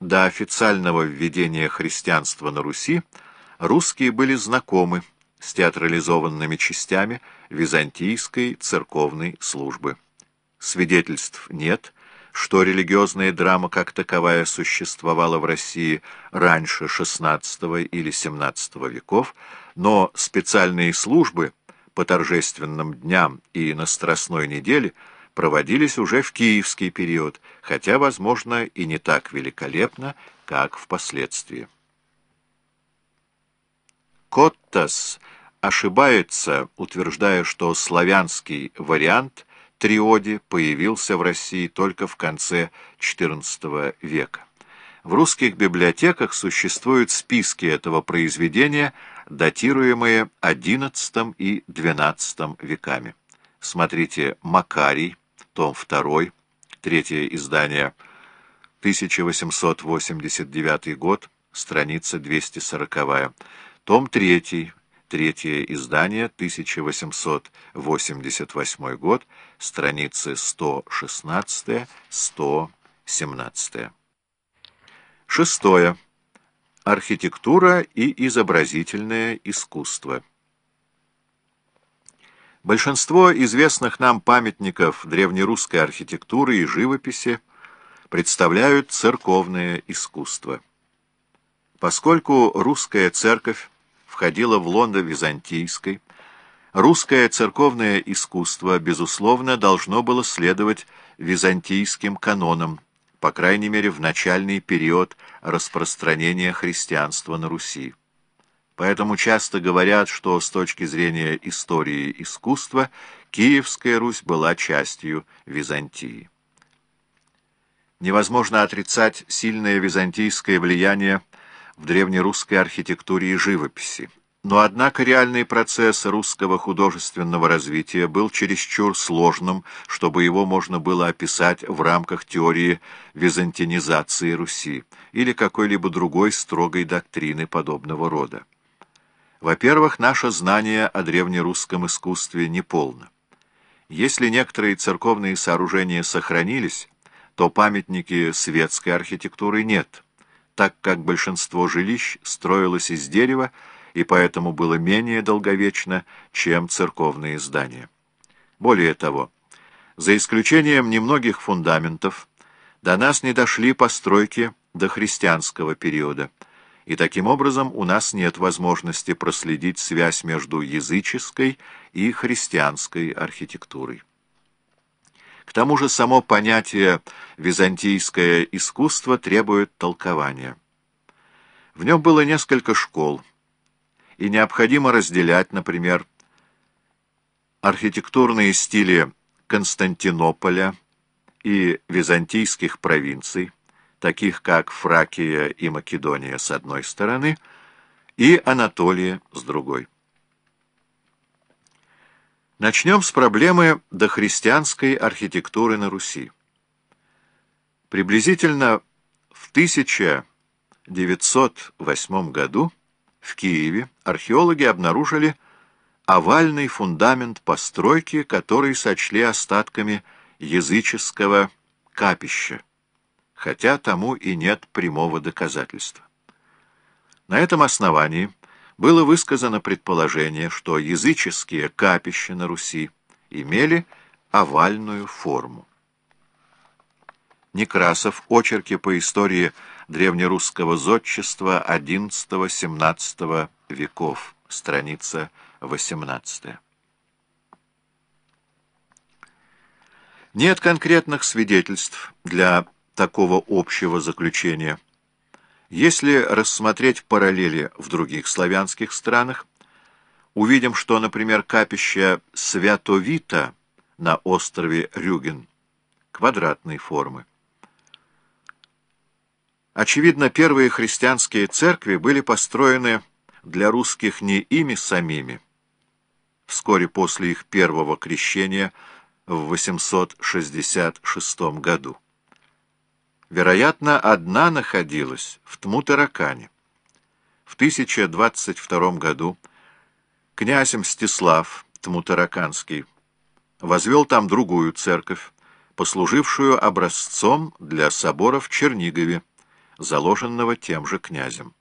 до официального введения христианства на Руси русские были знакомы с театрализованными частями византийской церковной службы. Свидетельств нет, что религиозная драма как таковая существовала в России раньше XVI или XVII веков, но специальные службы по торжественным дням и на Страстной неделе проводились уже в киевский период, хотя, возможно, и не так великолепно, как впоследствии. Коттас ошибается, утверждая, что славянский вариант триоди появился в России только в конце XIV века. В русских библиотеках существуют списки этого произведения, датируемые XI и XII веками. Смотрите «Макарий», том 2, третье издание, 1889 год, страница 240 том 3, третье издание, 1888 год, страницы 116-117. Шестое. Архитектура и изобразительное искусство. Большинство известных нам памятников древнерусской архитектуры и живописи представляют церковное искусство. Поскольку русская церковь входила в лондо византийской, русское церковное искусство, безусловно, должно было следовать византийским канонам, по крайней мере в начальный период распространения христианства на Руси. Поэтому часто говорят, что с точки зрения истории искусства Киевская Русь была частью Византии. Невозможно отрицать сильное византийское влияние в древнерусской архитектуре и живописи. Но, однако, реальный процесс русского художественного развития был чересчур сложным, чтобы его можно было описать в рамках теории византинизации Руси или какой-либо другой строгой доктрины подобного рода. Во-первых, наше знание о древнерусском искусстве неполно. Если некоторые церковные сооружения сохранились, то памятники светской архитектуры нет – так как большинство жилищ строилось из дерева и поэтому было менее долговечно, чем церковные здания. Более того, за исключением немногих фундаментов, до нас не дошли постройки до христианского периода, и таким образом у нас нет возможности проследить связь между языческой и христианской архитектурой. К тому же само понятие «византийское искусство» требует толкования. В нем было несколько школ, и необходимо разделять, например, архитектурные стили Константинополя и византийских провинций, таких как Фракия и Македония с одной стороны, и Анатолия с другой. Начнем с проблемы дохристианской архитектуры на Руси. Приблизительно в 1908 году в Киеве археологи обнаружили овальный фундамент постройки, который сочли остатками языческого капища, хотя тому и нет прямого доказательства. На этом основании было высказано предположение, что языческие капища на Руси имели овальную форму. Некрасов. Очерки по истории древнерусского зодчества XI-XVII веков. Страница 18. Нет конкретных свидетельств для такого общего заключения. Если рассмотреть параллели в других славянских странах, увидим, что, например, капище Святовита на острове Рюген квадратной формы. Очевидно, первые христианские церкви были построены для русских не ими самими, вскоре после их первого крещения в 866 году. Вероятно, одна находилась в Тмутаракане. В 1022 году князь Мстислав Тмутараканский возвел там другую церковь, послужившую образцом для собора в Чернигове, заложенного тем же князем.